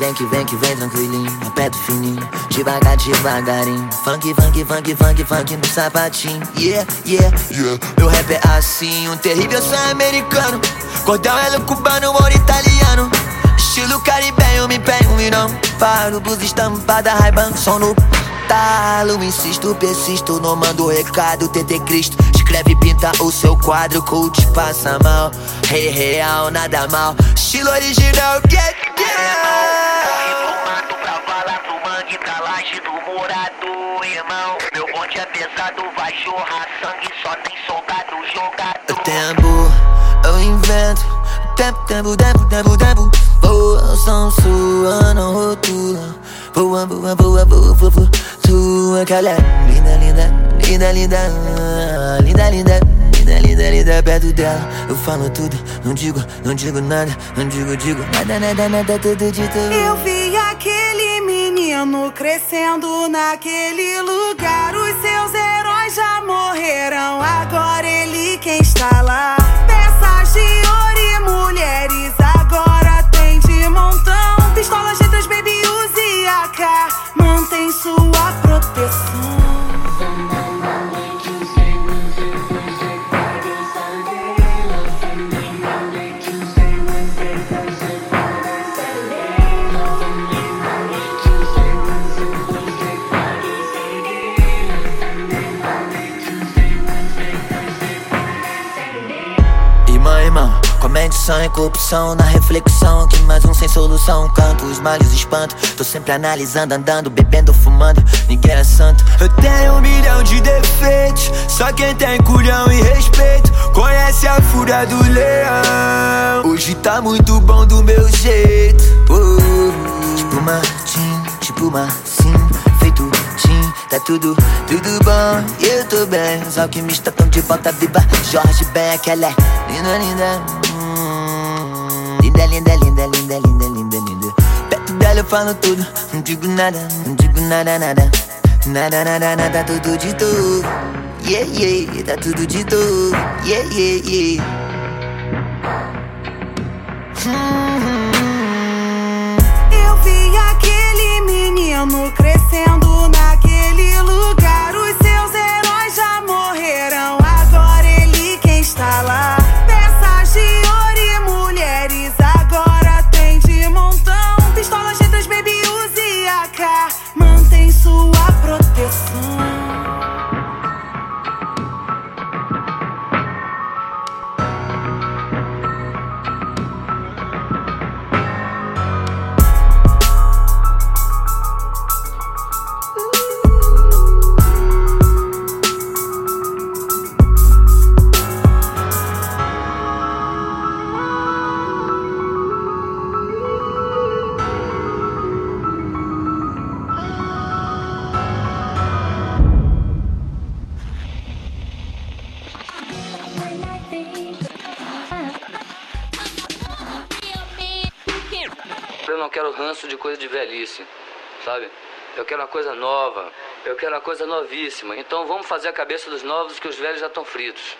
vem que vem que vem tranquilinho, aperto fininho, devagar, devagarinho. Funk, funk, funk, funk, funk no sapatinho. Yeah, yeah, yeah. Meu rap é assim, um terrível sonho americano. Cordão é cubano, ouro italiano. Estilo caribenho, me pego e não paro. Blusa estampada, Ray-Ban, som no talo. Insisto, persisto, não mando recado. TT Cristo, escreve, pinta o seu quadro. Coach passa mal, rei real, nada mal. Estilo original, get, Fumado pesado, vai jorrar sangue, só tem soldado O jogador. tempo, eu invento. Tempo, tempo, tempo, tempo, tempo. Voa, o som sua, não rotula. Voa, voa, voa, voa, voa, voa. Tua calha, linda, linda, linda, linda, linda, linda. Linda, linda, linda, perto dela Eu falo tudo, não digo, não digo nada Não digo, digo nada, nada, nada, tudo de tudo Eu vi aquele menino crescendo naquele lugar. E corrupção Na reflexão. Que mais um sem solução. Canto os males, espanto. Tô sempre analisando, andando, bebendo, fumando. Ninguém é santo. Eu tenho um milhão de defeitos Só quem tem culhão e respeito. Conhece a fúria do leão. Hoje tá muito bom do meu jeito. Uh, Tipo Martim, tipo Marcinho Feito Tim, tá tudo, tudo bom. Eu tô bem, os alquimistas tão de volta viva. Jorge Beck, ela é linda, linda Linda, linda, linda, linda, linda, linda, Perto dela eu falo tudo, não digo nada, não digo nada, nada. Nada, nada, nada, tudo de tudo Yeah, yeah, tá tudo de tudo Yeah, yeah, yeah. Hum, não quero ranço de coisa de velhice, sabe? Eu quero uma coisa nova. Eu quero uma coisa novíssima. Então vamos fazer a cabeça dos novos que os velhos já estão fritos.